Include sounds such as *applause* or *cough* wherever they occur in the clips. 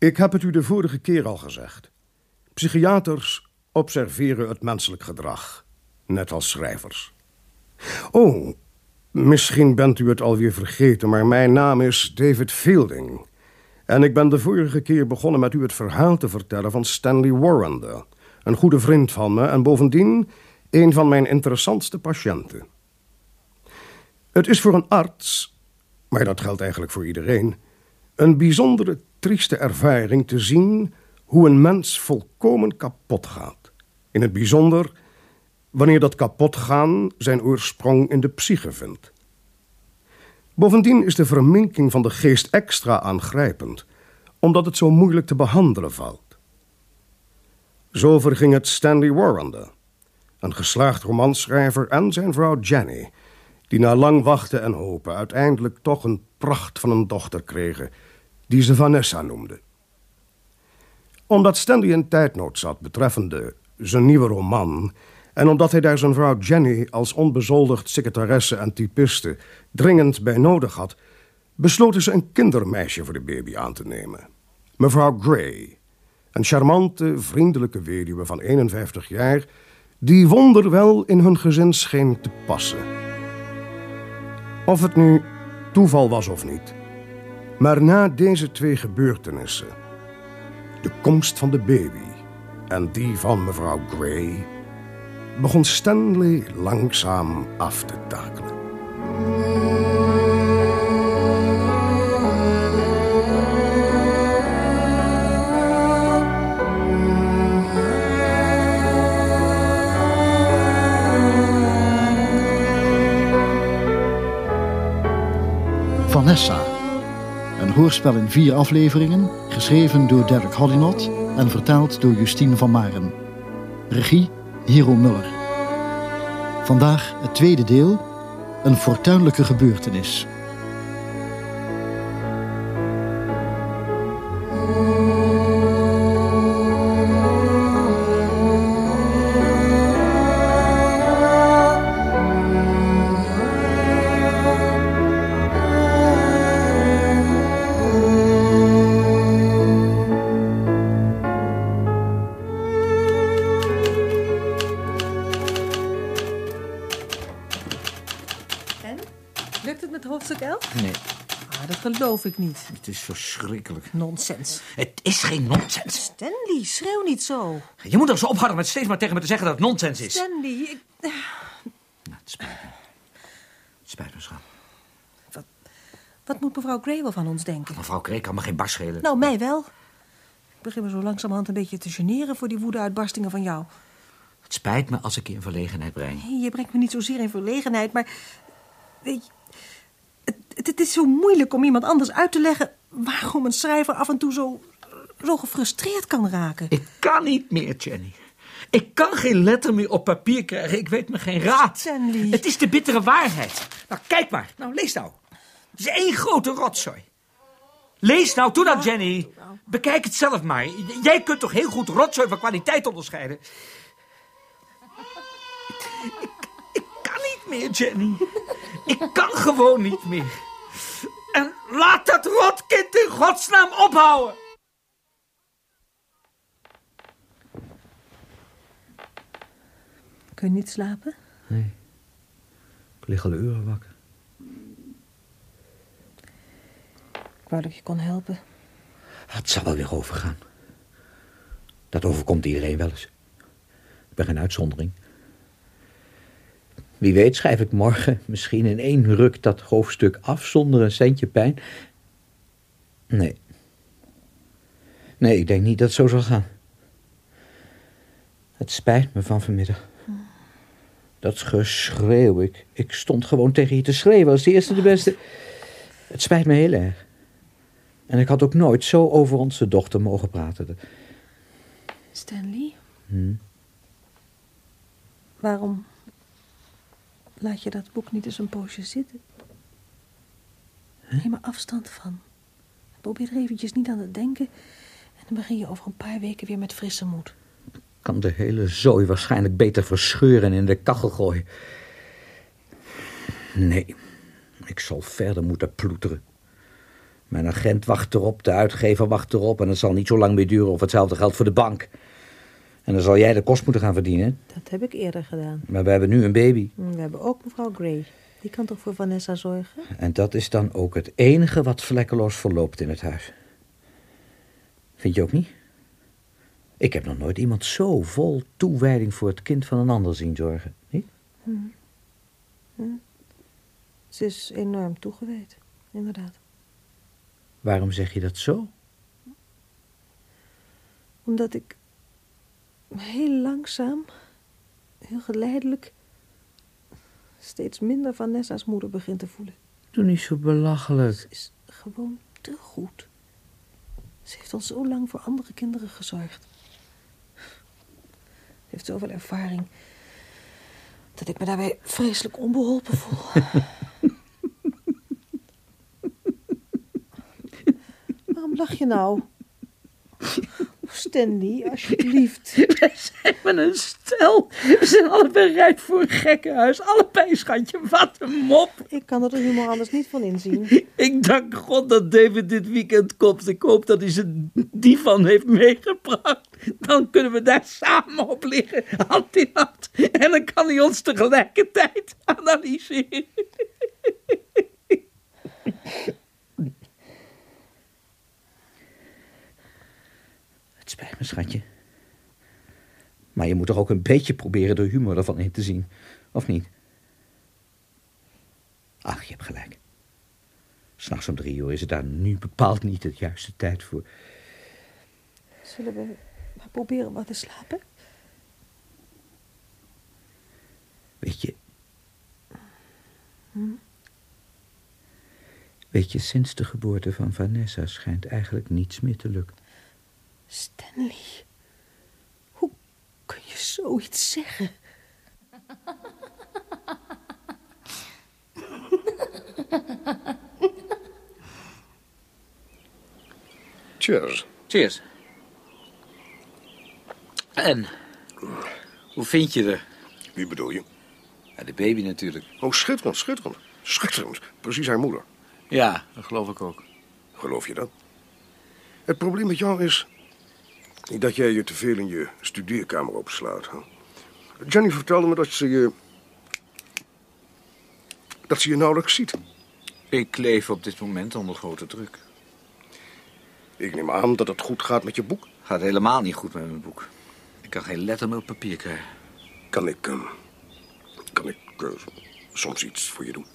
Ik heb het u de vorige keer al gezegd. Psychiaters observeren het menselijk gedrag, net als schrijvers. Oh, misschien bent u het alweer vergeten, maar mijn naam is David Fielding. En ik ben de vorige keer begonnen met u het verhaal te vertellen van Stanley Warrender. Een goede vriend van me en bovendien een van mijn interessantste patiënten. Het is voor een arts, maar dat geldt eigenlijk voor iedereen, een bijzondere trieste ervaring te zien hoe een mens volkomen kapot gaat. In het bijzonder wanneer dat kapotgaan zijn oorsprong in de psyche vindt. Bovendien is de verminking van de geest extra aangrijpend, omdat het zo moeilijk te behandelen valt. Zo verging het Stanley Warrender, een geslaagd romanschrijver en zijn vrouw Jenny, die na lang wachten en hopen uiteindelijk toch een pracht van een dochter kregen, die ze Vanessa noemde. Omdat Stanley in tijdnood zat betreffende zijn nieuwe roman en omdat hij daar zijn vrouw Jenny als onbezoldigd secretaresse en typiste dringend bij nodig had, besloten ze een kindermeisje voor de baby aan te nemen. Mevrouw Gray, een charmante, vriendelijke weduwe van 51 jaar, die wonderwel in hun gezin scheen te passen. Of het nu toeval was of niet. Maar na deze twee gebeurtenissen, de komst van de baby en die van mevrouw Gray, begon Stanley langzaam af te takelen. Vanessa. Een hoorspel in vier afleveringen, geschreven door Derek Hollинot en vertaald door Justine van Maren. Regie Hero Muller. Vandaag het tweede deel, een fortuinlijke gebeurtenis. En? Lukt het met hoofdstuk 11? Nee, Ah, dat geloof ik niet. het is verschrikkelijk. Nonsens. Het is geen nonsens. Stanley, schreeuw niet zo. Je moet er zo ophouden met steeds maar tegen me te zeggen dat het nonsens is. Stanley, ik... Nou, het spijt me. Het spijt me, schat. Wat moet mevrouw Gray wel van ons denken? Mevrouw Kreek kan me geen bar schelen. Nou, mij wel. Ik begin me zo langzamerhand een beetje te generen voor die woede-uitbarstingen van jou. Het spijt me als ik je in verlegenheid breng. Nee, je brengt me niet zozeer in verlegenheid, maar... Weet je, het, het, het is zo moeilijk om iemand anders uit te leggen... waarom een schrijver af en toe zo, zo gefrustreerd kan raken. Ik kan niet meer, Jenny. Ik kan geen letter meer op papier krijgen. Ik weet me geen raad. Stanley. Het is de bittere waarheid. Nou, kijk maar. Nou, lees nou. Het is één grote rotzooi. Lees nou, doe dat, Jenny. Bekijk het zelf maar. Jij kunt toch heel goed rotzooi van kwaliteit onderscheiden? Ik, ik kan niet meer, Jenny. Ik kan gewoon niet meer. En laat dat rotkind in godsnaam ophouden. Kun je niet slapen? Ik lig al uren wakker. Ik wou dat ik je kon helpen. Het zal wel weer overgaan. Dat overkomt iedereen wel eens. Ik ben geen uitzondering. Wie weet schrijf ik morgen misschien in één ruk dat hoofdstuk af zonder een centje pijn. Nee. Nee, ik denk niet dat het zo zal gaan. Het spijt me van vanmiddag. Dat geschreeuw, ik, ik stond gewoon tegen je te schreeuwen als de eerste de beste. Het spijt me heel erg. En ik had ook nooit zo over onze dochter mogen praten. Stanley? Hm? Waarom laat je dat boek niet eens een poosje zitten? Neem er afstand van. Probeer er eventjes niet aan te denken. En dan begin je over een paar weken weer met frisse moed. kan de hele zooi waarschijnlijk beter verscheuren en in de kachel gooien. Nee, ik zal verder moeten ploeteren. Mijn agent wacht erop, de uitgever wacht erop... en het zal niet zo lang meer duren of hetzelfde geldt voor de bank. En dan zal jij de kost moeten gaan verdienen. Dat heb ik eerder gedaan. Maar we hebben nu een baby. We hebben ook mevrouw Gray. Die kan toch voor Vanessa zorgen? En dat is dan ook het enige wat vlekkeloos verloopt in het huis. Vind je ook niet? Ik heb nog nooit iemand zo vol toewijding voor het kind van een ander zien zorgen. Niet? Ze is enorm toegewijd, inderdaad. Waarom zeg je dat zo? Omdat ik heel langzaam, heel geleidelijk... steeds minder Vanessa's moeder begin te voelen. Doe niet zo belachelijk. Ze is gewoon te goed. Ze heeft al zo lang voor andere kinderen gezorgd. Ze heeft zoveel ervaring... dat ik me daarbij vreselijk onbeholpen voel. *laughs* Waarom lach je nou? Stanley, alsjeblieft. *laughs* Wij zijn met een stel. We zijn allebei rijp voor een gekkenhuis. Allebei, schatje. Wat een mop. Ik kan er humor anders niet van inzien. *laughs* Ik dank God dat David dit weekend komt. Ik hoop dat hij zijn divan heeft meegebracht. Dan kunnen we daar samen op liggen, hand in hand. En dan kan hij ons tegelijkertijd analyseren. *laughs* spijt me, schatje. Maar je moet toch ook een beetje proberen de humor ervan in te zien, of niet? Ach, je hebt gelijk. S'nachts om drie uur is het daar nu bepaald niet het juiste tijd voor. Zullen we maar proberen wat te slapen? Weet je. Weet je, sinds de geboorte van Vanessa schijnt eigenlijk niets meer te lukken. Stanley, hoe kun je zoiets zeggen? Cheers. Cheers. En, hoe vind je er? Wie bedoel je? Ja, de baby natuurlijk. Oh, schitterend, schitterend. Schitterend. Precies haar moeder. Ja, dat geloof ik ook. Geloof je dat? Het probleem met jou is dat jij je te veel in je studeerkamer opsluit. Hè? Jenny vertelde me dat ze je... dat ze je nauwelijks ziet. Ik leef op dit moment onder grote druk. Ik neem aan dat het goed gaat met je boek. Gaat helemaal niet goed met mijn boek. Ik kan geen letter meer op papier krijgen. Kan ik... eh, kan ik eh, soms iets voor je doen?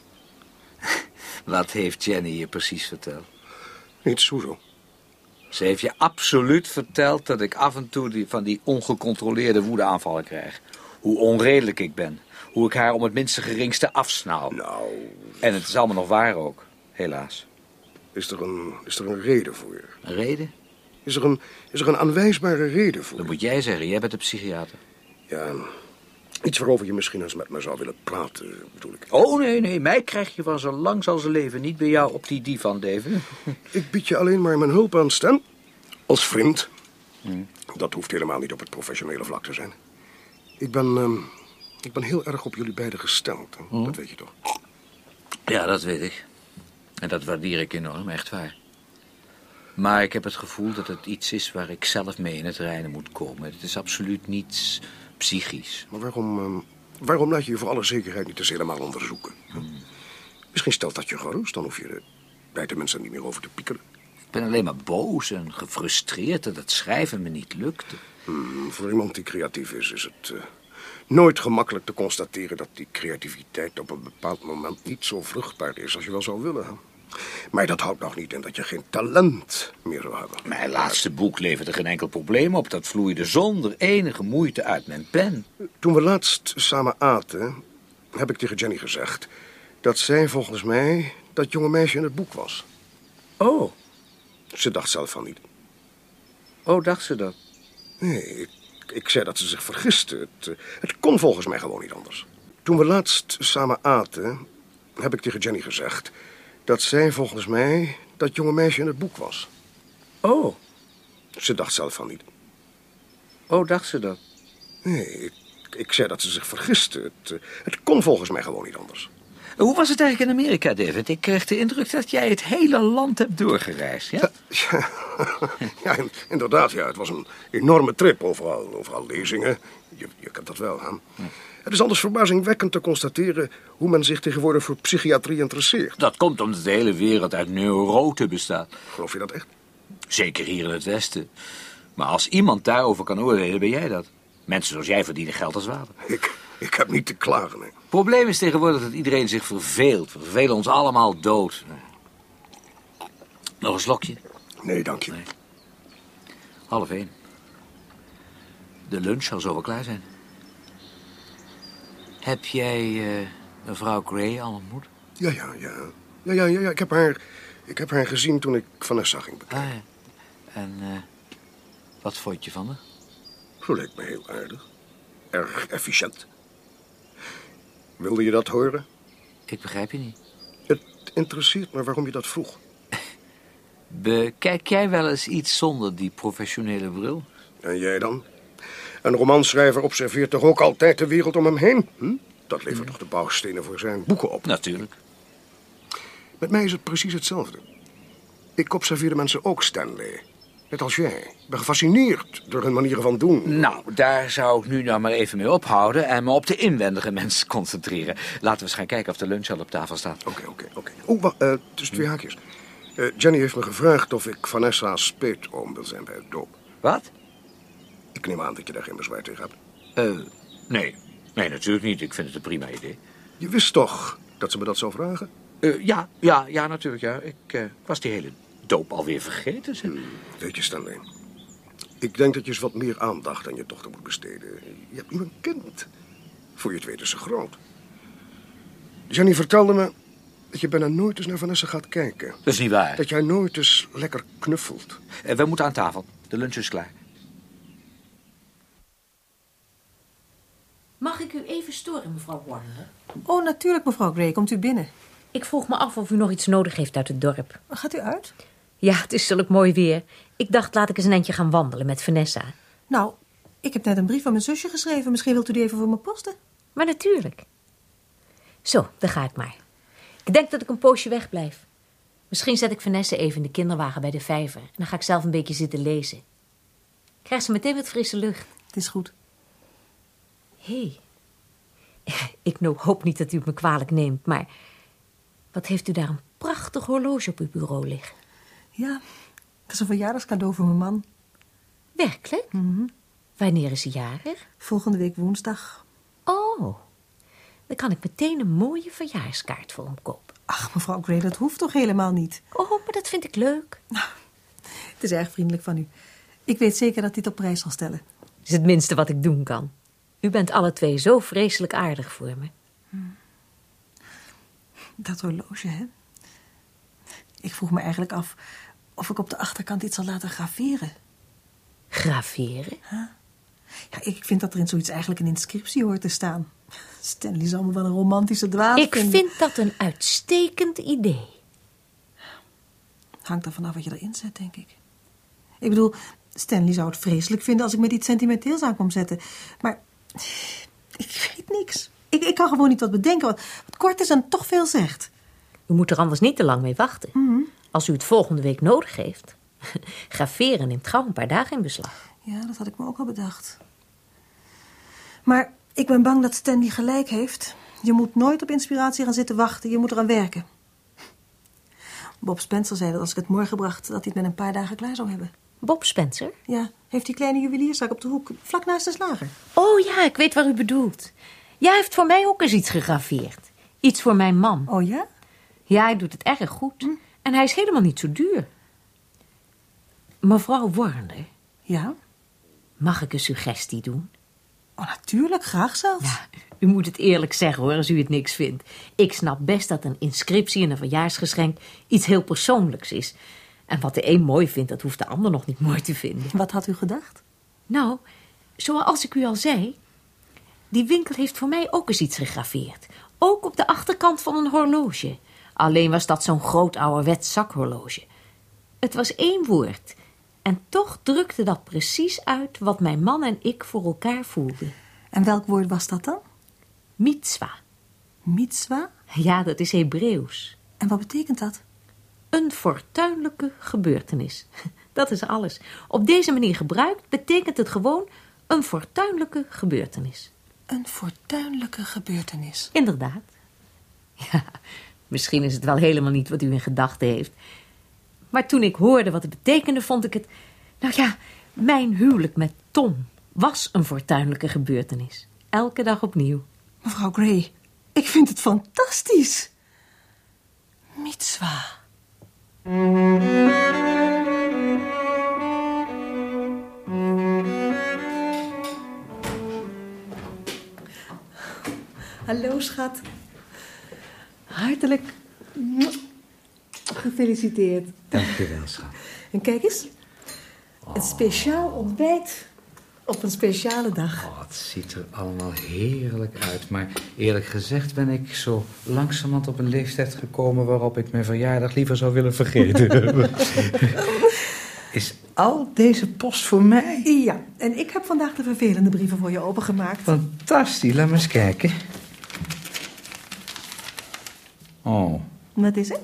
*laughs* Wat heeft Jenny je precies verteld? Niets, hoezo? Ze heeft je absoluut verteld dat ik af en toe die, van die ongecontroleerde woedeaanvallen krijg. Hoe onredelijk ik ben. Hoe ik haar om het minste geringste afsnauw. Nou, En het is allemaal nog waar ook, helaas. is er een, is er een reden voor? Een reden? Is er een, is er een aanwijsbare reden voor? Dat moet jij zeggen, jij bent de psychiater. Ja, iets waarover je misschien eens met me zou willen praten, bedoel ik. Oh, nee, nee, mij krijg je van zo lang zal ze leven niet bij jou op die divan, David. *laughs* Ik bied je alleen maar mijn hulp aan, Stan. Als vriend. Dat hoeft helemaal niet op het professionele vlak te zijn. Ik ben, ehm, ik ben heel erg op jullie beiden gesteld. hè. Dat weet je toch? Ja, dat weet ik. En dat waardeer ik enorm, echt waar. Maar ik heb het gevoel dat het iets is waar ik zelf mee in het reinen moet komen. Het is absoluut niets psychisch. Maar waarom, ehm, waarom laat je je voor alle zekerheid niet eens helemaal onderzoeken? Misschien stelt dat je gerust, dan hoef je er bij de mensen niet meer over te piekeren. Ik ben alleen maar boos en gefrustreerd dat het schrijven me niet lukte. Hmm, voor iemand die creatief is, is het eh, nooit gemakkelijk te constateren dat die creativiteit op een bepaald moment niet zo vruchtbaar is als je wel zou willen. Maar dat houdt nog niet in dat je geen talent meer zou hebben. Mijn laatste boek leverde geen enkel probleem op. Dat vloeide zonder enige moeite uit mijn pen. Toen we laatst samen aten, heb ik tegen Jenny gezegd dat zij volgens mij dat jonge meisje in het boek was. Oh, Ze dacht zelf van niet. oh, dacht ze dat? Nee, ik, ik zei dat ze zich vergiste. Het, eh, het kon volgens mij gewoon niet anders. Toen we laatst samen aten, heb ik tegen Jenny gezegd dat zij volgens mij dat jonge meisje in het boek was. Oh, Ze dacht zelf van niet. oh, dacht ze dat? Nee, ik, ik zei dat ze zich vergiste. Het, eh, het kon volgens mij gewoon niet anders. Hoe was het eigenlijk in Amerika, David? Ik kreeg de indruk dat jij het hele land hebt doorgereisd, ja? Ja, *laughs* ja, in- inderdaad, ja. Het was een enorme trip. Overal, overal lezingen. Je, je kent dat wel, hè? Het is anders verbazingwekkend te constateren hoe men zich tegenwoordig voor psychiatrie interesseert. Dat komt omdat de hele wereld uit neuroten bestaat. Geloof je dat echt? Zeker hier in het Westen. Maar als iemand daarover kan oordelen, ben jij dat. Mensen zoals jij verdienen geld als water. Ik, ik heb niet te klagen, hè. Het probleem is tegenwoordig dat iedereen zich verveelt. We vervelen ons allemaal dood. Nog een slokje? Nee, dank je. Nee. Half één. De lunch zal zo wel klaar zijn. Heb jij eh, mevrouw Gray al ontmoet? Ja, ja, ja. Ja, ja, ja, ja. Ik, heb haar, ik heb haar gezien toen ik Vanessa ging bekijken. Ah ja. En eh, wat vond je van haar? Zo leek me heel aardig. Erg efficiënt. Wilde je dat horen? Ik begrijp je niet. Het interesseert me waarom je dat vroeg. *laughs* Bekijk jij wel eens iets zonder die professionele bril? En jij dan? Een romanschrijver observeert toch ook altijd de wereld om hem heen? Hm? Dat levert toch de bouwstenen voor zijn boeken op? Natuurlijk. Met mij is het precies hetzelfde. Ik observeer mensen ook, Stanley. Net als jij. Ik ben gefascineerd door hun manieren van doen. Nou, daar zou ik nu nou maar even mee ophouden en me op de inwendige mens *laughs* concentreren. Laten we eens gaan kijken of de lunch al op tafel staat. Oké, oké, oké. Oeh, wacht, eh, tussen twee haakjes. Eh, Jenny heeft me gevraagd of ik Vanessa's peetoom wil zijn bij het doop. Wat? Ik neem aan dat je daar geen bezwaar tegen hebt. Eh, nee. Nee, natuurlijk niet. Ik vind het een prima idee. Je wist toch dat ze me dat zou vragen? Eh, ja, ja, ja, natuurlijk, ja. Ik was die hele doop alweer vergeten. zeg. Weet je, Stanley. Ik denk dat je eens wat meer aandacht aan je dochter moet besteden. Je hebt nu een kind. Voor je het weet is ze groot. Jenny vertelde me dat je bijna nooit eens naar Vanessa gaat kijken. Dat is niet waar. Dat jij nooit eens lekker knuffelt. Eh, we moeten aan tafel. De lunch is klaar. Mag ik u even storen, mevrouw Warner? Oh, natuurlijk, mevrouw Gray. Komt u binnen. Ik vroeg me af of u nog iets nodig heeft uit het dorp. Gaat u uit? Ja, het is zulk mooi weer. Ik dacht, laat ik eens een eindje gaan wandelen met Vanessa. Nou, ik heb net een brief van mijn zusje geschreven. Misschien wilt u die even voor me posten? Maar natuurlijk. Zo, dan ga ik maar. Ik denk dat ik een poosje wegblijf. Misschien zet ik Vanessa even in de kinderwagen bij de vijver. En dan ga ik zelf een beetje zitten lezen. Krijg ze meteen wat frisse lucht. Het is goed. Hé. Hey. *laughs* Ik hoop niet dat u het me kwalijk neemt, maar... Wat heeft u daar een prachtig horloge op uw bureau liggen? Ja, het is een verjaardagscadeau voor mijn man. Werkelijk? Wanneer is hij jarig? Volgende week woensdag. Oh, dan kan ik meteen een mooie verjaarskaart voor hem kopen. Ach, mevrouw Gray, dat hoeft toch helemaal niet? Oh, maar dat vind ik leuk. Het is erg vriendelijk van u. Ik weet zeker dat dit op prijs zal stellen. is het minste wat ik doen kan. U bent alle twee zo vreselijk aardig voor me. Dat horloge, hè? Ik vroeg me eigenlijk af of ik op de achterkant iets zal laten graveren. Graveren? Ja, ik vind dat er in zoiets eigenlijk een inscriptie hoort te staan. Stanley zal me wel een romantische dwaas Ik vinden. vind dat een uitstekend idee. Hangt er vanaf wat je erin zet, denk ik. Ik bedoel, Stanley zou het vreselijk vinden als ik met iets sentimenteels aan kom zetten. Maar ik weet niks. Ik, ik kan gewoon niet wat bedenken wat, wat kort is en toch veel zegt. U moet er anders niet te lang mee wachten. Als u het volgende week nodig heeft. *laughs* Graveren neemt gauw een paar dagen in beslag. Ja, dat had ik me ook al bedacht. Maar ik ben bang dat Stanley gelijk heeft. Je moet nooit op inspiratie gaan zitten wachten. Je moet eraan werken. Bob Spencer zei dat als ik het morgen bracht... dat hij het met een paar dagen klaar zou hebben. Bob Spencer? Ja, heeft die kleine juwelierszaak op de hoek, vlak naast de slager. Oh ja, ik weet waar u bedoelt. Ja, hij heeft voor mij ook eens iets gegraveerd. Iets voor mijn man. Oh ja? Ja, hij doet het erg goed. En hij is helemaal niet zo duur. Mevrouw Warner, Ja? mag ik een suggestie doen? Oh, natuurlijk, graag zelfs. Ja, u moet het eerlijk zeggen hoor, als u het niks vindt. Ik snap best dat een inscriptie en een verjaarsgeschenk iets heel persoonlijks is. En wat de een mooi vindt, dat hoeft de ander nog niet mooi te vinden. Wat had u gedacht? Nou, zoals ik u al zei, die winkel heeft voor mij ook eens iets gegraveerd. Ook op de achterkant van een horloge. Alleen was dat zo'n groot ouderwets zakhorloge. Het was één woord. En toch drukte dat precies uit wat mijn man en ik voor elkaar voelden. En welk woord was dat dan? Mitzwa. Mitzwa? Ja, dat is Hebreeuws. En wat betekent dat? Een fortuinlijke gebeurtenis. *laughs* Dat is alles. Op deze manier gebruikt betekent het gewoon een fortuinlijke gebeurtenis. Een fortuinlijke gebeurtenis. Inderdaad. Ja, misschien is het wel helemaal niet wat u in gedachten heeft. Maar toen ik hoorde wat het betekende, vond ik het... Nou ja, mijn huwelijk met Tom was een fortuinlijke gebeurtenis. Elke dag opnieuw. Mevrouw Gray, ik vind het fantastisch. Mitzwa. Hallo, schat. Hartelijk gefeliciteerd. Dankjewel, schat. En kijk eens. Een speciaal ontbijt op een speciale dag. Oh, het ziet er allemaal heerlijk uit. Maar eerlijk gezegd ben ik zo langzamerhand op een leeftijd gekomen... waarop ik mijn verjaardag liever zou willen vergeten. *laughs* Is al deze post voor mij? Ja, en ik heb vandaag de vervelende brieven voor je opengemaakt. Fantastisch, laat me eens kijken. Oh, Wat is het?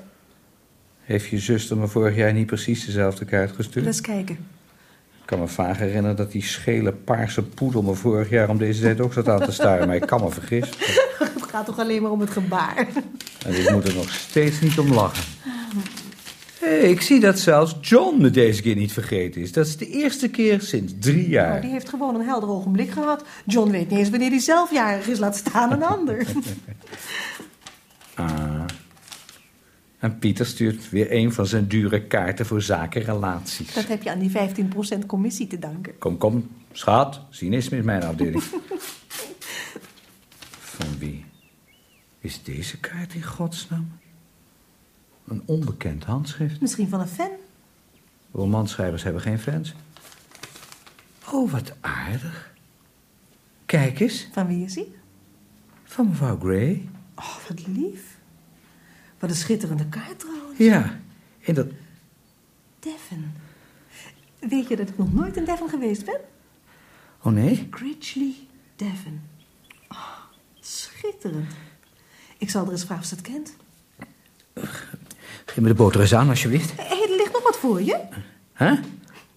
heeft je zuster me vorig jaar niet precies dezelfde kaart gestuurd? Laat eens kijken. Ik kan me vaag herinneren dat die schele paarse poedel me vorig jaar om deze tijd ook zat aan te staren. Maar ik kan me vergissen. *laughs* Het gaat toch alleen maar om het gebaar. En ik moet er nog steeds niet om lachen. Hé, ik zie dat zelfs John me deze keer niet vergeten is. Dat is de eerste keer sinds drie jaar. die heeft gewoon een helder ogenblik gehad. John weet niet eens wanneer hij zelf jarig is, laat staan een ander. *laughs* Ah. En Pieter stuurt weer een van zijn dure kaarten voor zakenrelaties. Dat heb je aan die 15% commissie te danken. Kom, kom, schat. Cynisme is mijn afdeling. *laughs* Van wie is deze kaart in godsnaam? Een onbekend handschrift. Misschien van een fan. Romanschrijvers hebben geen fans. Oh, wat aardig. Kijk eens, Van wie is hij? van mevrouw Gray. Oh, wat lief. Wat een schitterende kaart trouwens. Ja, en dat... Devon. Weet je dat ik nog nooit in Devon geweest ben? Oh nee? Critchley Devon. Oh, schitterend. Ik zal er eens vragen of ze het kent. Geef me de boter eens aan, alsjeblieft. Hé, er ligt nog wat voor je. Huh?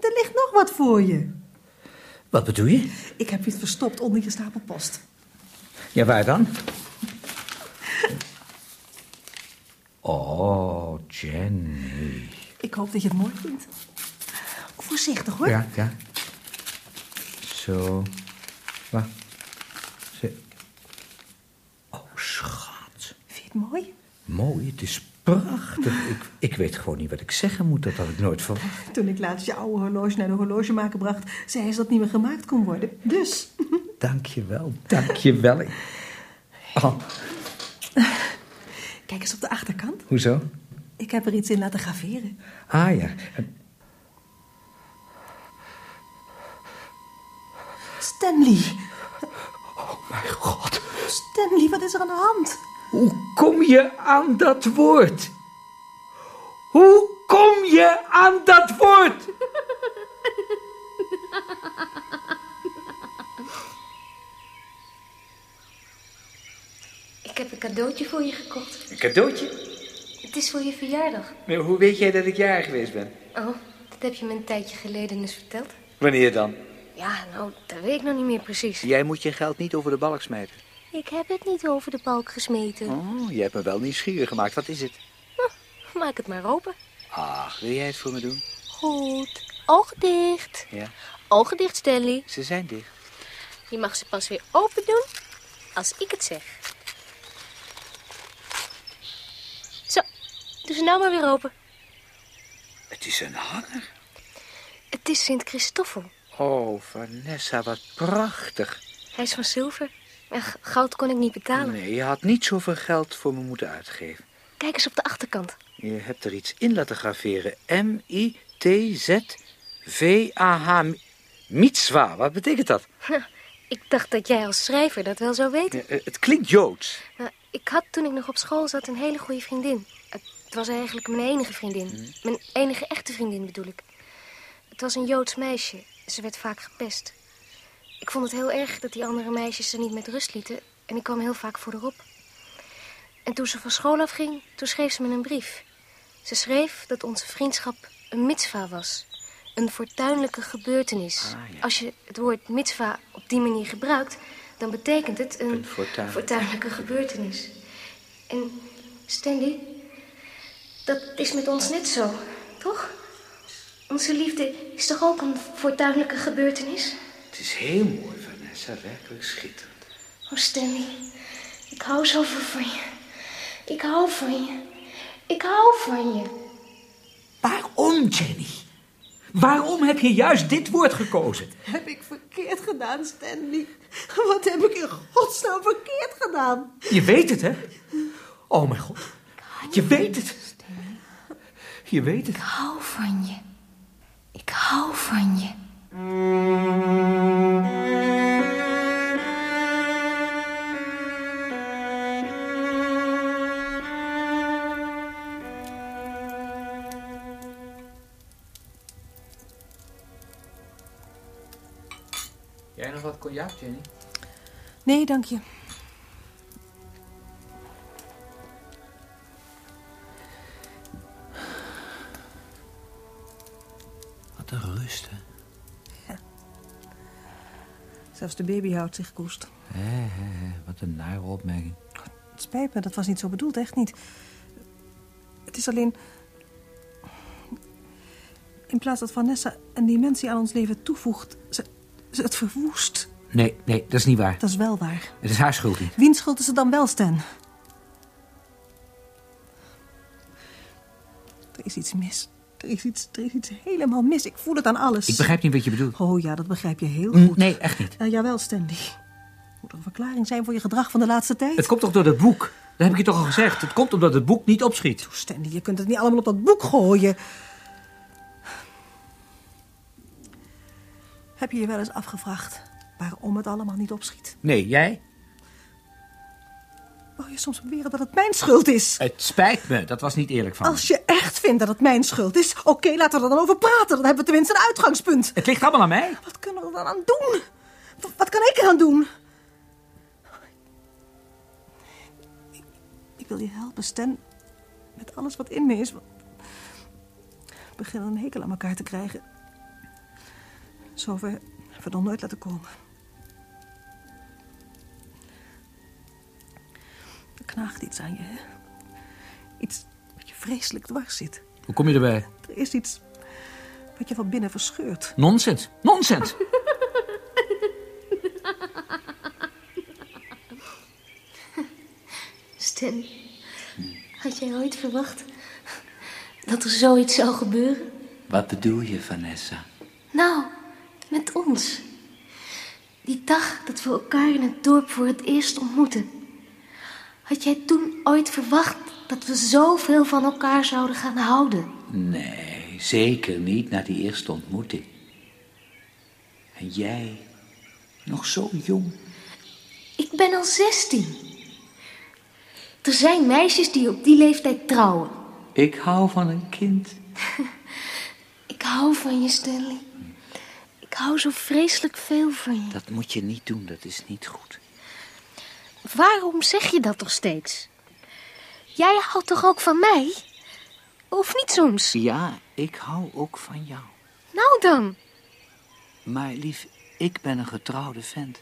Er ligt nog wat voor je. Wat bedoel je? Ik heb iets verstopt onder je stapel post. Ja, waar dan? Oh, Jenny. Ik hoop dat je het mooi vindt. Voorzichtig hoor. Ja, ja. Zo. Wacht. Ze- Oh, schat. Vind je het mooi? Mooi, het is prachtig. Ik, ik weet gewoon niet wat ik zeggen moet. Dat had ik nooit verwacht. Toen ik laatst je oude horloge naar de horlogemaker bracht, zei ze dat niet meer gemaakt kon worden. Dus, Dank je wel, dank je wel. Ik- Oh, *laughs* kijk eens op de achterkant. hoezo? Ik heb er iets in laten graveren. Ah ja, Stanley. Oh, mijn god. Stanley, wat is er aan de hand? Hoe kom je aan dat woord? Hoe kom je aan dat woord? *laughs* Ik heb een cadeautje voor je gekocht. Een cadeautje? Het is voor je verjaardag. Maar hoe weet jij dat ik jarig geweest ben? Oh, dat heb je me een tijdje geleden eens verteld. Wanneer dan? Ja, nou, dat weet ik nog niet meer precies. Jij moet je geld niet over de balk smijten. Ik heb het niet over de balk gesmeten. Oh, je hebt me wel nieuwsgierig gemaakt. Wat is het? Maak het maar open. Ach, wil jij het voor me doen? Goed. Ogen dicht. Ja, Ogen dicht, Stanley. ze zijn dicht. Je mag ze pas weer open doen als ik het zeg. Doe ze nou maar weer open. Het is een hanger. Het is Sint Christoffel. Oh, Vanessa, wat prachtig. Hij is van zilver. En goud kon ik niet betalen. Nee, je had niet zoveel geld voor me moeten uitgeven. Kijk eens op de achterkant. Je hebt er iets in laten graveren. M-I-T-Z-V-A-H. Mitzwa, wat betekent dat? Ik dacht dat jij als schrijver dat wel zou weten. Eh, Het klinkt Joods. Ik had toen ik nog op school zat een hele goede vriendin. Het was eigenlijk mijn enige vriendin. Mijn enige echte vriendin bedoel ik. Het was een Joods meisje. Ze werd vaak gepest. Ik vond het heel erg dat die andere meisjes ze niet met rust lieten. En ik kwam heel vaak voor haar op. En toen ze van school afging, toen schreef ze me een brief. Ze schreef dat onze vriendschap een mitzwa was. Een fortuinlijke gebeurtenis. Ah, ja. Als je het woord mitzwa op die manier gebruikt, dan betekent het een, Een fortuin- fortuinlijke gebeurtenis. En Stanley, dat is met ons net zo, toch? Onze liefde is toch ook een fortuinlijke gebeurtenis? Het is heel mooi, Vanessa. Werkelijk schitterend. Oh, Stanley, ik hou zoveel van je. Ik hou van je. Ik hou van je. Waarom, Jenny? Waarom heb je juist dit woord gekozen? Heb ik verkeerd gedaan, Stanley? Wat heb ik in godsnaam verkeerd gedaan? Je weet het, hè? Oh, mijn god. Je weet het. Je weet het. Ik hou van je. Ik hou van je. Jij nog wat cognac, Jenny? Nee, dank je. Wat een rust, hè? Zelfs de baby houdt zich koest. Hé, hé, hé. Wat een nare opmerking. Het spijt me, dat was niet zo bedoeld, echt niet. Het is alleen... In plaats dat Vanessa een dimensie aan ons leven toevoegt... ze, ze het verwoest. Nee, nee, dat is niet waar. Dat is wel waar. Het is haar schuld niet. Wiens schuld is het dan wel, Stan? Er is iets mis. Er is iets, er is iets helemaal mis. Ik voel het aan alles. Ik begrijp niet wat je bedoelt. Oh ja, dat begrijp je heel Mm, goed. Nee, echt niet. Ja, jawel, Stanley. Moet er een verklaring zijn voor je gedrag van de laatste tijd? Het komt toch door dat boek? Dat heb ik je toch al gezegd. Het komt omdat het boek niet opschiet. Stanley, je kunt het niet allemaal op dat boek gooien. Heb je je wel eens afgevraagd waarom het allemaal niet opschiet? Nee, jij? Wou je soms beweren dat het mijn schuld is? Het spijt me. Dat was niet eerlijk van me. Als je echt vindt dat het mijn schuld is, oké, laten we er dan over praten. Dan hebben we tenminste een uitgangspunt. Het ligt allemaal aan mij. Wat kunnen we er dan aan doen? Wat, wat kan ik eraan doen? Ik, ik wil je helpen, Stan. Met alles wat in me is. We beginnen een hekel aan elkaar te krijgen. Zover hebben we nog nooit laten komen. Knaagt iets aan je, hè? Iets wat je vreselijk dwars zit. Hoe kom je erbij? Er is iets wat je van binnen verscheurt. Nonsens. Nonsens. Stan, had jij ooit verwacht dat er zoiets zou gebeuren? Wat bedoel je, Vanessa? Nou, met ons. Die dag dat we elkaar in het dorp voor het eerst ontmoetten. Had jij toen ooit verwacht dat we zoveel van elkaar zouden gaan houden? Nee, zeker niet na die eerste ontmoeting. En jij, nog zo jong. Ik ben al 16. Er zijn meisjes die op die leeftijd trouwen. Ik hou van een kind. *laughs* Ik hou van je, Stanley. Ik hou zo vreselijk veel van je. Dat moet je niet doen, dat is niet goed. Waarom zeg je dat toch steeds? Jij houdt toch ook van mij? Of niet soms? Ja, ik hou ook van jou. Nou dan. Maar lief, ik ben een getrouwde vent.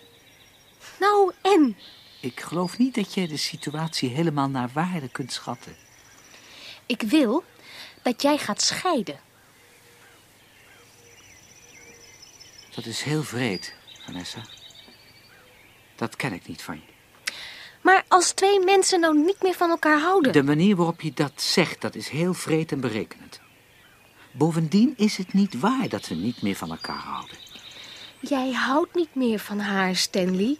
Nou en? Ik geloof niet dat jij de situatie helemaal naar waarde kunt schatten. Ik wil dat jij gaat scheiden. Dat is heel vreed, Vanessa. Dat ken ik niet van je. Maar als twee mensen nou niet meer van elkaar houden... De manier waarop je dat zegt, dat is heel vreed en berekenend. Bovendien is het niet waar dat we niet meer van elkaar houden. Jij houdt niet meer van haar, Stanley.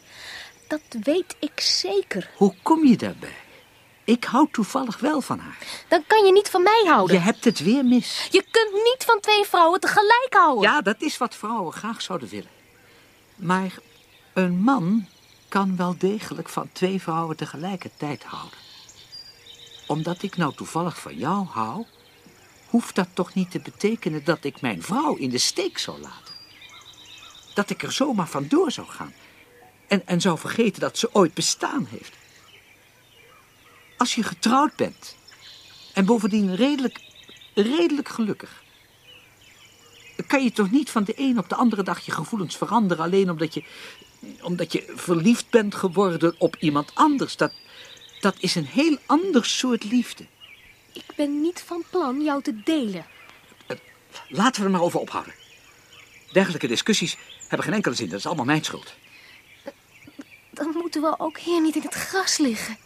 Dat weet ik zeker. Hoe kom je daarbij? Ik hou toevallig wel van haar. Dan kan je niet van mij houden. Je hebt het weer mis. Je kunt niet van twee vrouwen tegelijk houden. Ja, dat is wat vrouwen graag zouden willen. Maar een man kan wel degelijk van twee vrouwen tegelijkertijd houden. Omdat ik nou toevallig van jou hou, hoeft dat toch niet te betekenen dat ik mijn vrouw in de steek zou laten. Dat ik er zomaar vandoor zou gaan. En, en zou vergeten dat ze ooit bestaan heeft. Als je getrouwd bent en bovendien redelijk, redelijk gelukkig, kan je toch niet van de een op de andere dag je gevoelens veranderen alleen omdat je, omdat je verliefd bent geworden op iemand anders. Dat, dat is een heel ander soort liefde. Ik ben niet van plan jou te delen. Laten we er maar over ophouden. Dergelijke discussies hebben geen enkele zin. Dat is allemaal mijn schuld. Dan moeten we ook hier niet in het gras liggen.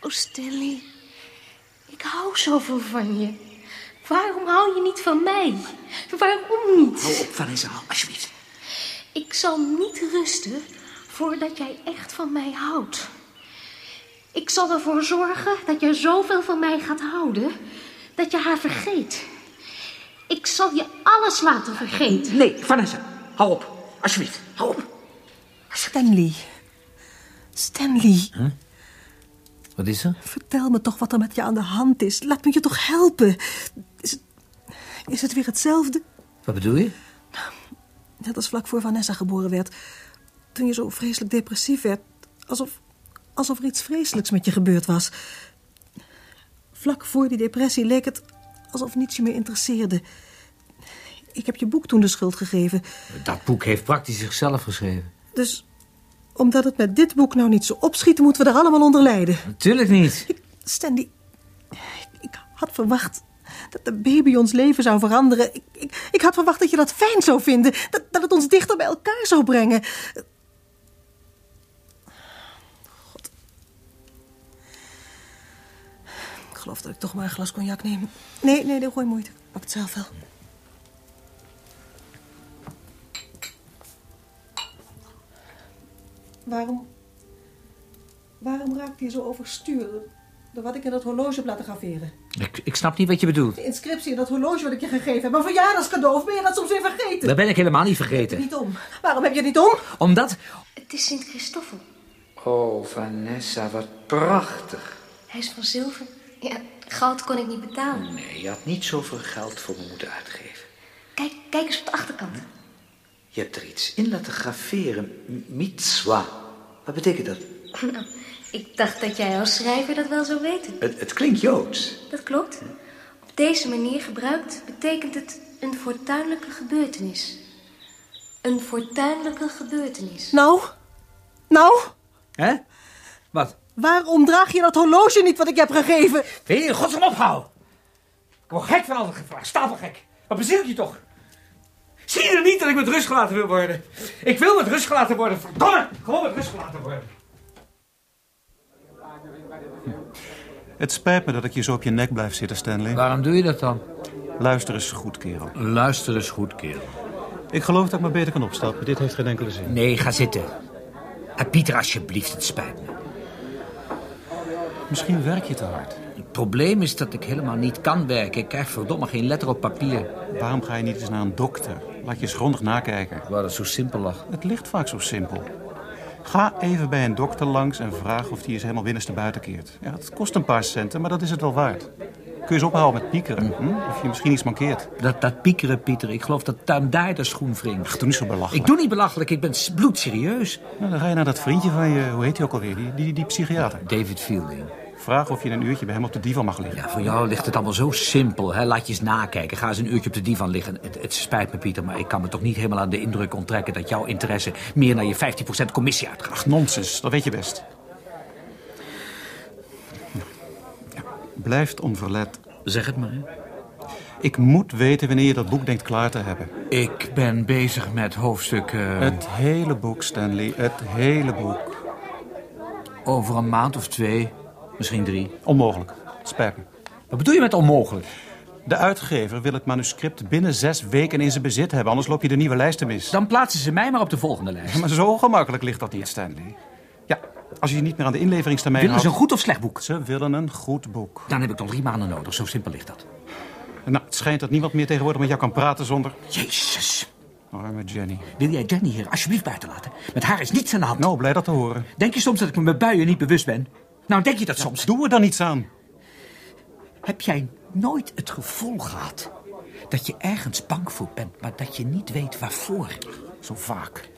Oh, Stanley. Ik hou zoveel van je. Waarom hou je niet van mij? Waarom niet? Hou op, Vanessa, alsjeblieft. Ik zal niet rusten voordat jij echt van mij houdt. Ik zal ervoor zorgen dat je zoveel van mij gaat houden dat je haar vergeet. Ik zal je alles laten vergeten. Nee, Vanessa, hou op. Alsjeblieft, hou op. Stanley. Stanley, Wat is er? vertel me toch wat er met je aan de hand is. Laat me je toch helpen. Is het, is het weer hetzelfde? Wat bedoel je? Net als vlak voor Vanessa geboren werd. Toen je zo vreselijk depressief werd. Alsof, alsof er iets vreselijks met je gebeurd was. Vlak voor die depressie leek het alsof niets je meer interesseerde. Ik heb je boek toen de schuld gegeven. Dat boek heeft praktisch zichzelf geschreven. Dus omdat het met dit boek nou niet zo opschiet... moeten we er allemaal onder lijden. Natuurlijk niet. Stanley, ik, ik had verwacht dat de baby ons leven zou veranderen. Ik, ik, ik had verwacht dat je dat fijn zou vinden. Dat, dat het ons dichter bij elkaar zou brengen. God. Ik geloof dat ik toch maar een glas cognac neem. Nee, nee, nee, gooi moeite. Ik pak het zelf wel. Waarom... Waarom raakte je zo overstuur door wat ik in dat horloge heb laten graveren? Ik, ik snap niet wat je bedoelt. De inscriptie in dat horloge wat ik je gegeven heb. Een verjaardagscadeau. Of ben je dat soms weer vergeten? Dat ben ik helemaal niet vergeten. Niet om. Waarom heb je het niet om? Omdat... Het is Sint Christoffel. Oh, Vanessa, wat prachtig. Hij is van zilver. Ja, goud kon ik niet betalen. Nee, je had niet zoveel geld voor me moeten uitgeven. Kijk, kijk eens op de achterkant. Je hebt er iets in laten graveren. M- Mitzwa. Wat betekent dat? Nou, ik dacht dat jij als schrijver dat wel zou weten. Het, het klinkt Joods. Dat klopt. Op deze manier gebruikt betekent het een fortuinlijke gebeurtenis. Een fortuinlijke gebeurtenis. Nou? Nou? Hè? Wat? Waarom draag je dat horloge niet wat ik je heb gegeven? Wil je in godsnaam ophouden? Ik word gek van al dat gevraagd. Stapelgek. Wat beziel je toch? Zie je er niet dat ik met rust gelaten wil worden? Ik wil met rust gelaten worden. Verdomme! Gewoon met rust gelaten worden. Het spijt me dat ik je zo op je nek blijf zitten, Stanley. Waarom doe je dat dan? Luister eens goed, kerel. Luister eens goed, kerel. Ik geloof dat ik maar beter kan opstappen. Dit heeft geen enkele zin. Nee, ga zitten. En Pieter, alsjeblieft, het spijt me. Misschien werk je te hard. Het probleem is dat ik helemaal niet kan werken. Ik krijg verdomme geen letter op papier. Waarom ga je niet eens naar een dokter? Laat je eens grondig nakijken. Waar het zo simpel lag. Het ligt vaak zo simpel. Ga even bij een dokter langs en vraag of die eens helemaal binnenste buiten keert. Ja, het kost een paar centen, maar dat is het wel waard. Kun je eens ophouden met piekeren? Hm? Of je misschien iets mankeert. Dat, dat piekeren, Pieter. Ik geloof dat tuin daar de schoen wringt. Ach, doe niet zo belachelijk. Ik doe niet belachelijk. Ik ben bloedserieus. Nou, dan ga je naar dat vriendje van je, hoe heet hij ook alweer? Die, die, die psychiater. David Fielding. Vraag of je een uurtje bij hem op de divan mag liggen. Ja, voor jou ligt het allemaal zo simpel. Hè? Laat je eens nakijken. Ga eens een uurtje op de divan liggen. Het, het spijt me, Pieter, maar ik kan me toch niet helemaal aan de indruk onttrekken... dat jouw interesse meer naar je 15% commissie uitgaat. Ach, nonsens. Dat weet je best. Ja, blijft onverlet. Zeg het maar. hè. Ik moet weten wanneer je dat boek denkt klaar te hebben. Ik ben bezig met hoofdstuk... eh, Het hele boek, Stanley. Het hele boek. over een maand of twee. Misschien drie. Onmogelijk. Spijt me. Wat bedoel je met onmogelijk? De uitgever wil het manuscript binnen zes weken in zijn bezit hebben, anders loop je de nieuwe lijsten mis. Dan plaatsen ze mij maar op de volgende lijst. Maar zo gemakkelijk ligt dat niet, Stanley. Ja, als je je niet meer aan de inleveringstermijn Willen ze een goed of slecht boek? Ze willen een goed boek. Dan heb ik nog drie maanden nodig. Zo simpel ligt dat. Nou, het schijnt dat niemand meer tegenwoordig met jou kan praten zonder... Jezus. Arme Jenny. Wil jij Jenny hier alsjeblieft buiten laten? Met haar is niets aan de hand. Nou, blij dat te horen. Denk je soms dat ik me met buien niet bewust ben? Nou, denk je dat soms? Doe er dan iets aan. Heb jij nooit het gevoel gehad dat je ergens bang voor bent, maar dat je niet weet waarvoor? Zo vaak.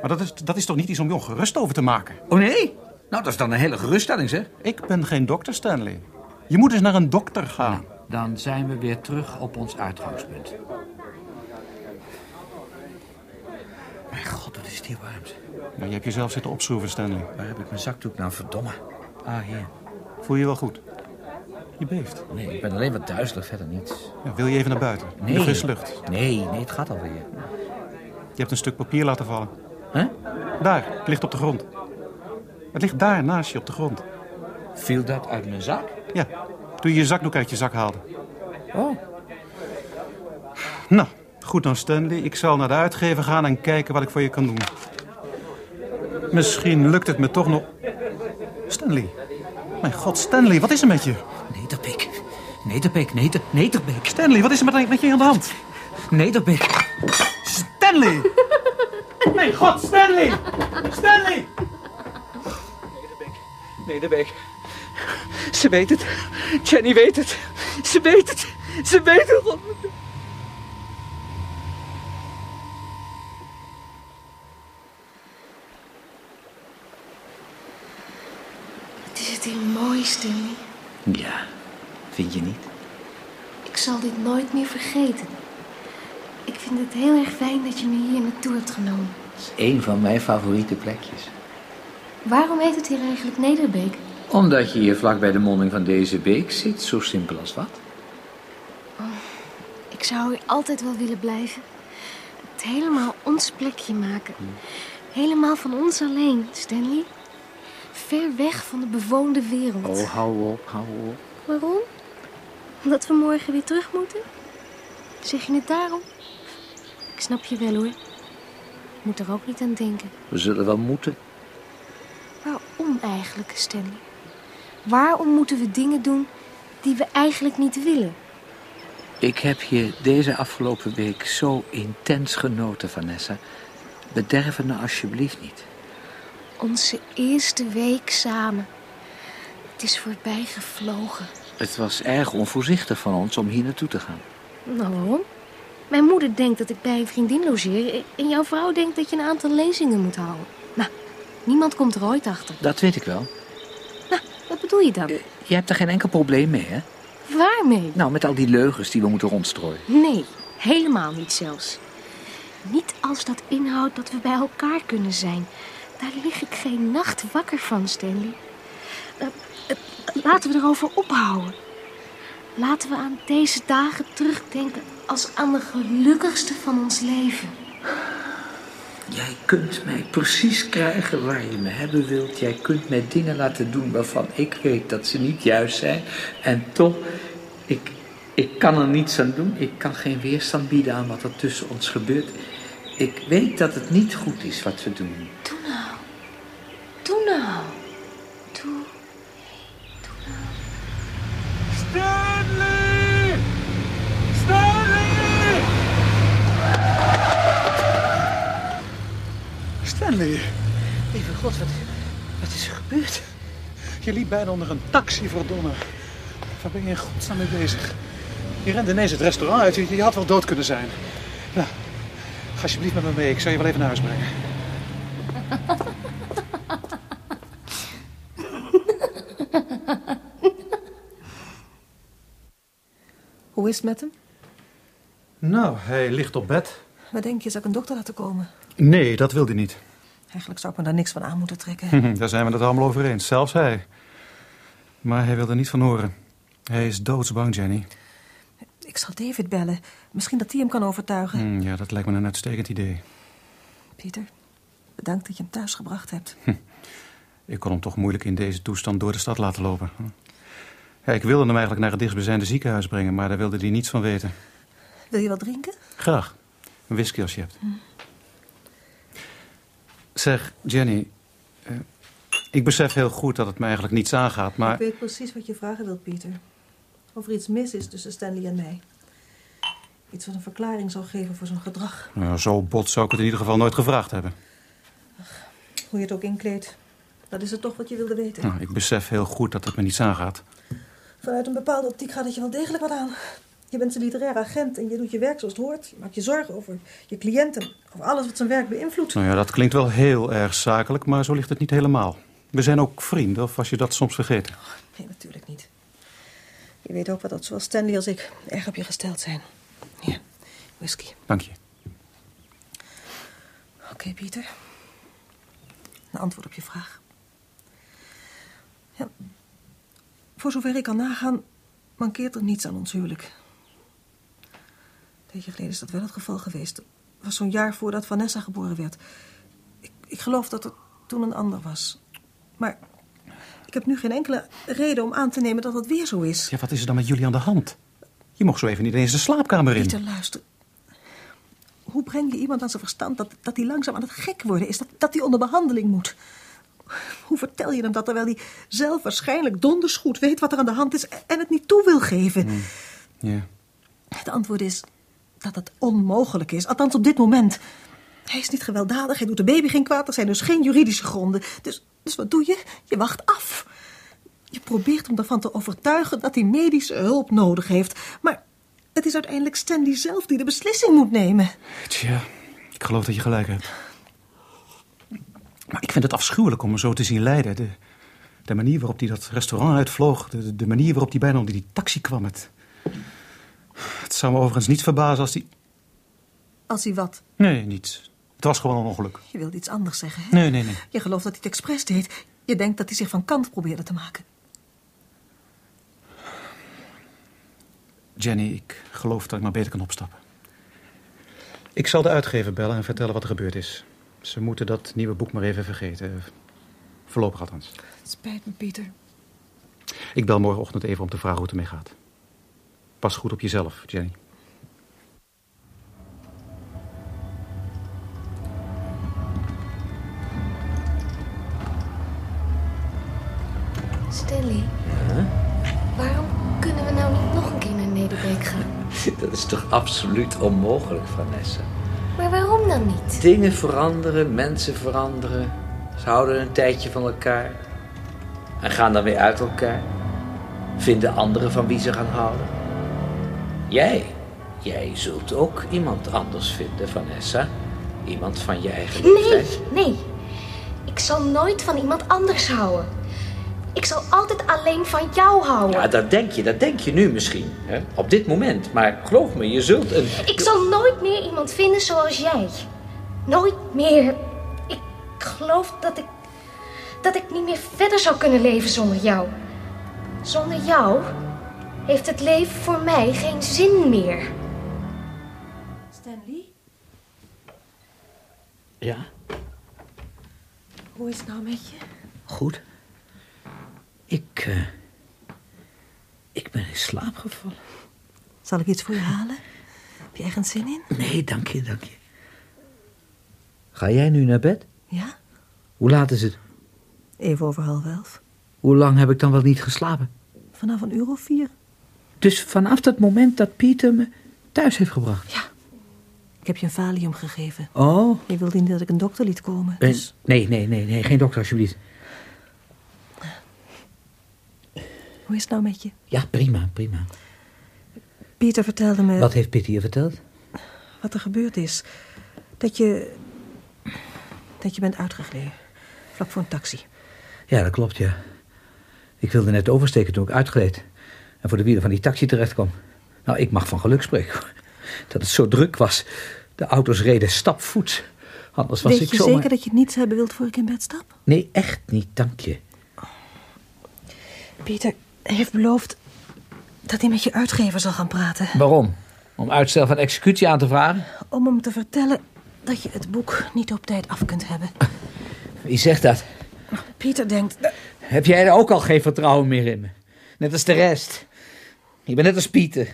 Maar dat is, dat is toch niet iets om je ongerust over te maken? Oh nee? Nou, dat is dan een hele geruststelling, zeg. Ik ben geen dokter, Stanley. Je moet eens naar een dokter gaan. Dan zijn we weer terug op ons uitgangspunt. Mijn god, wat is het hier warm. Nou, je hebt jezelf zitten opschroeven, Stanley. Waar heb ik mijn zakdoek nou, verdomme? Ah, hier. Voel je je wel goed? Je beeft. Nee, ik ben alleen wat duizelig, verder niets. Ja, wil je even naar buiten? Nee. de frisse lucht. Nee, nee, het gaat alweer. Je hebt een stuk papier laten vallen. Hè? Daar, het ligt op de grond. Het ligt daar naast je op de grond. Viel dat uit mijn zak? Ja, toen je je zakdoek uit je zak haalde. Oh. Nou, goed dan, Stanley. Ik zal naar de uitgever gaan en kijken wat ik voor je kan doen. Misschien lukt het me toch nog... Stanley. Mijn god, Stanley, wat is er met je? Nederbeek. Nederbeek, Neder, Nederbeek. Stanley, wat is er met, met je aan de hand? Nederbeek. Stanley! Mijn god, Stanley! Stanley! Nederbeek. Ze weet het. Jenny weet het. Ze weet het. Ze weet het. Het is het hier mooi, Stanley. Ja, vind je niet? Ik zal dit nooit meer vergeten. Ik vind het heel erg fijn dat je me hier naartoe hebt genomen. Het is één van mijn favoriete plekjes. Waarom heet het hier eigenlijk Nederbeek? Omdat je hier vlak bij de monding van deze beek zit, zo simpel als wat. Ik zou hier altijd wel willen blijven. Het helemaal ons plekje maken. Helemaal van ons alleen, Stanley. Ver weg van de bewoonde wereld. Oh, hou op, hou op. Waarom? Omdat we morgen weer terug moeten? Zeg je het daarom? Ik snap je wel hoor. Ik moet er ook niet aan denken. We zullen wel moeten. Waarom eigenlijk, Stanley? Waarom moeten we dingen doen die we eigenlijk niet willen? Ik heb je deze afgelopen week zo intens genoten, Vanessa. Bederf het nou alsjeblieft niet. Onze eerste week samen. Het is voorbij gevlogen. Het was erg onvoorzichtig van ons om hier naartoe te gaan. Nou, waarom? Mijn moeder denkt dat ik bij een vriendin logeer... en jouw vrouw denkt dat je een aantal lezingen moet houden. Nou, niemand komt er ooit achter. Dat weet ik wel. Wat bedoel je dan? Je hebt er geen enkel probleem mee, hè? Waarmee? Nou, met al die leugens die we moeten rondstrooien. Nee, helemaal niet zelfs. Niet als dat inhoudt dat we bij elkaar kunnen zijn. Daar lig ik geen nacht wakker van, Stanley. Eh, eh, laten we erover ophouden. Laten we aan deze dagen terugdenken als aan de gelukkigste van ons leven. Jij kunt mij precies krijgen waar je me hebben wilt. Jij kunt mij dingen laten doen waarvan ik weet dat ze niet juist zijn. En toch, ik, ik kan er niets aan doen. Ik kan geen weerstand bieden aan wat er tussen ons gebeurt. Ik weet dat het niet goed is wat we doen. Doe nou. Doe nou. Doe. Stanley! Stanley! Stanley, Lieve god, wat, wat is er gebeurd? je liep bijna onder een taxi, verdomme. Waar ben je in godsnaam mee bezig? Je rende ineens het restaurant uit. Je, je had wel dood kunnen zijn. Nou, ga alsjeblieft met me mee. Ik zal je wel even naar huis brengen. Hoe is het met hem? Nou, hij ligt op bed. Wat denk je, zou ik een dokter laten komen? Nee, dat wil hij niet. Eigenlijk zou ik me daar niks van aan moeten trekken. *laughs* Daar zijn we het allemaal over eens. Zelfs hij. Maar hij wil er niet van horen. Hij is doodsbang, Jenny. Ik zal David bellen. Misschien dat hij hem kan overtuigen. Hm, ja, dat lijkt me een uitstekend idee. Pieter, bedankt dat je hem thuis gebracht hebt. Ik kon hem toch moeilijk in deze toestand door de stad laten lopen. Ja, ik wilde hem eigenlijk naar het dichtstbijzijnde ziekenhuis brengen, maar daar wilde hij niets van weten. Wil je wat drinken? Graag. Een whisky als je hebt. Zeg, Jenny. eh, ik besef heel goed dat het me eigenlijk niets aangaat, maar... Ik weet precies wat je vragen wilt, Pieter. Of er iets mis is tussen Stanley en mij. Iets wat een verklaring zou geven voor zijn gedrag. Nou, zo bot zou ik het in ieder geval nooit gevraagd hebben. Hoe je het ook inkleedt. Dat is het toch wat je wilde weten. Nou, ik besef heel goed dat het me niets aangaat. Vanuit een bepaalde optiek gaat het je wel degelijk wat aan. Je bent een literair agent en je doet je werk zoals het hoort. Je maakt je zorgen over je cliënten. Over alles wat zijn werk beïnvloedt. Nou ja, dat klinkt wel heel erg zakelijk, maar zo ligt het niet helemaal. We zijn ook vrienden, of was je dat soms vergeten? Nee, natuurlijk niet. Je weet ook wat dat zowel Stanley als ik erg op je gesteld zijn. Hier, whisky. Dank je. Oké, Pieter. Een antwoord op je vraag. Ja, voor zover ik kan nagaan, mankeert er niets aan ons huwelijk. Een geleden is dat wel het geval geweest. Het was zo'n jaar voordat Vanessa geboren werd. Ik, ik geloof dat het toen een ander was. Maar ik heb nu geen enkele reden om aan te nemen dat het weer zo is. Ja, wat is er dan met jullie aan de hand? Je mocht zo even niet eens de slaapkamer in. Pieter, luister. Hoe breng je iemand aan zijn verstand dat, dat hij langzaam aan het gek worden is? Dat, dat hij onder behandeling moet? *laughs* Hoe vertel je hem dat terwijl hij zelf waarschijnlijk donders goed weet wat er aan de hand is en het niet toe wil geven? Ja. Het antwoord is dat het onmogelijk is, althans op dit moment. Hij is niet gewelddadig, hij doet de baby geen kwaad, er zijn dus geen juridische gronden. Dus, dus wat doe je? Je wacht af. Je probeert hem ervan te overtuigen dat hij medische hulp nodig heeft. Maar het is uiteindelijk Stanley zelf die de beslissing moet nemen. Tja, ik geloof dat je gelijk hebt. Maar ik vind het afschuwelijk om me zo te zien lijden. De, de manier waarop hij dat restaurant uitvloog. De, de manier waarop hij bijna onder die taxi kwam. Het, het zou me overigens niet verbazen als hij... Als hij wat? Nee, niets. Het was gewoon een ongeluk. Je wilt iets anders zeggen, hè? Nee, nee, nee. Je gelooft dat hij het expres deed. Je denkt dat hij zich van kant probeerde te maken. Jenny, ik geloof dat ik maar beter kan opstappen. Ik zal de uitgever bellen en vertellen wat er gebeurd is. Ze moeten dat nieuwe boek maar even vergeten. Voorlopig althans. Het spijt me, Pieter. Ik bel morgenochtend even om te vragen hoe het ermee gaat. Pas goed op jezelf, Jenny. Stanley, waarom kunnen we nou niet nog een keer naar Nederbeek gaan? *laughs* Dat is toch absoluut onmogelijk, Vanessa? Dan niet? Dingen veranderen, mensen veranderen. Ze houden een tijdje van elkaar. En gaan dan weer uit elkaar. Vinden anderen van wie ze gaan houden. Jij, jij zult ook iemand anders vinden, Vanessa. Iemand van je eigen Nee, leeftijd. nee. Ik zal nooit van iemand anders houden. Ik zal altijd alleen van jou houden. Ja, dat denk je, dat denk je nu misschien. Hè? Op dit moment. Maar geloof me, je zult een... Ik zal nooit meer iemand vinden zoals jij. Nooit meer. Ik geloof dat ik. dat ik niet meer verder zou kunnen leven zonder jou. Zonder jou heeft het leven voor mij geen zin meer. Stanley, Ja, hoe is het nou met je? goed. Ik, eh, ik ben in slaap gevallen. Zal ik iets voor je halen? Heb je ergens zin in? Nee, dank je, dank je. Ga jij nu naar bed? Ja? Hoe laat is het? Even over half elf. Hoe lang heb ik dan wel niet geslapen? Vanaf een uur of vier. Dus vanaf dat moment dat Pieter me thuis heeft gebracht. Ik heb je een valium gegeven. Oh. Je wilde niet dat ik een dokter liet komen. Dus nee, nee, nee, nee, geen dokter alsjeblieft. Hoe is het nou met je? Ja, prima, prima. Pieter vertelde me Wat heeft Pieter je verteld? wat er gebeurd is. Dat je... dat je bent uitgegleden. Vlak voor een taxi. Ja, dat klopt, ja. Ik wilde net oversteken toen ik uitgleed. En voor de wielen van die taxi terecht kwam. Nou, ik mag van geluk spreken. Dat het zo druk was. De auto's reden stapvoets. Anders was Weet ik je zomaar... zeker dat je niets hebben wilt voor ik in bed stap? Nee, echt niet, dank je. Pieter heeft beloofd dat hij met je uitgever zal gaan praten. Waarom? Om uitstel van executie aan te vragen? Om hem te vertellen dat je het boek niet op tijd af kunt hebben. *laughs* Wie zegt dat? Pieter denkt... Heb jij er ook al geen vertrouwen meer in me? Net als de rest. Ik ben net als Pieter.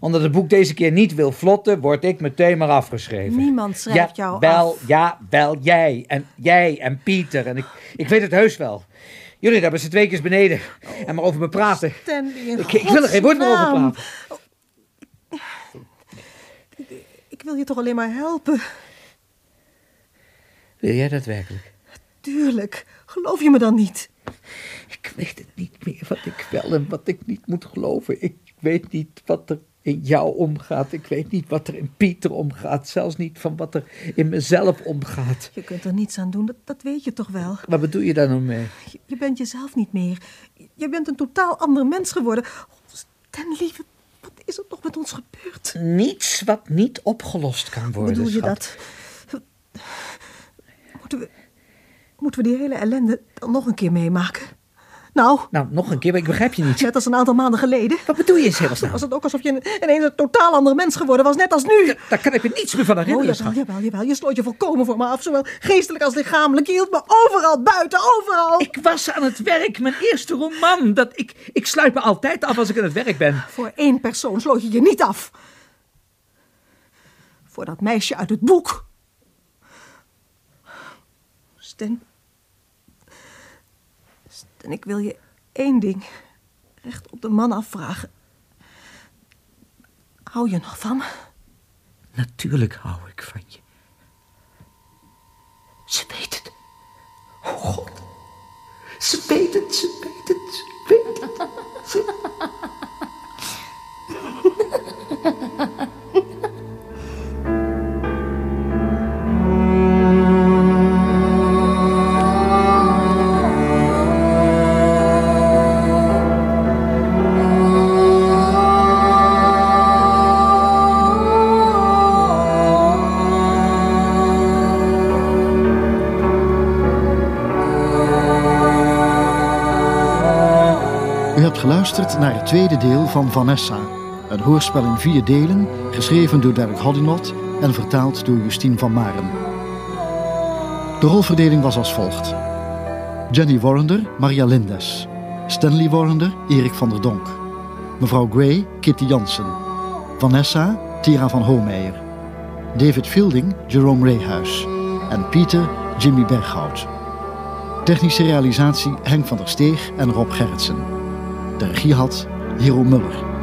Omdat het boek deze keer niet wil vlotten, word ik meteen maar afgeschreven. Niemand schrijft ja, jou wel, af. Ja, wel jij. En jij en Pieter. En ik, ik weet het heus wel. Jullie hebben ze twee keer beneden. En maar over me praten. Ik, ik wil er geen woord meer over praten. Ik wil je toch alleen maar helpen. Wil jij dat werkelijk? Tuurlijk. Geloof je me dan niet? Ik weet het niet meer wat ik wel en wat ik niet moet geloven. Ik weet niet wat er in jou omgaat. Ik weet niet wat er in Pieter omgaat. Zelfs niet van wat er in mezelf omgaat. Je kunt er niets aan doen, dat, dat weet je toch wel. Wat bedoel je daar nou mee? Je, je bent jezelf niet meer. Je bent een totaal ander mens geworden. Oh, Stanley, wat, wat is er toch met ons gebeurd? Niets wat niet opgelost kan Hoe worden, bedoel je schat. dat? Moeten we, moeten we die hele ellende dan nog een keer meemaken? Nou, Nou, nog een keer, maar ik begrijp je niet. net als een aantal maanden geleden. Wat bedoel je eens helemaal? Was het ook alsof je ineens een totaal ander mens geworden was, net als nu? Daar kan ik me niets meer van Oh, herinneren, jawel, schat. jawel, jawel. Je sloot je volkomen voor me af, zowel geestelijk als lichamelijk. Je hield me overal buiten, overal. Ik was aan het werk, mijn eerste roman. Dat, ik, ik sluit me altijd af als ik aan het werk ben. Voor één persoon sloot je je niet af. Voor dat meisje uit het boek. Sten. Sten, ik wil je één ding recht op de man afvragen. Hou je nog van me? Natuurlijk hou ik van je. Ze weet het. Oh God. Ze weet het, ze weet het, ze weet het. Ze- *laughs* naar het tweede deel van Vanessa. Een hoorspel in vier delen, geschreven door Derek Hoddinot en vertaald door Justine van Maren. De rolverdeling was als volgt. Jenny Warrender, Maria Lindes. Stanley Warrender, Erik van der Donk. Mevrouw Gray, Kitty Jansen. Vanessa, Tira van Hoomeijer. David Fielding, Jerome Reehuis. En Pieter, Jimmy Berghout. Technische realisatie Henk van der Steeg en Rob Gerritsen. De regie had Hero Muller.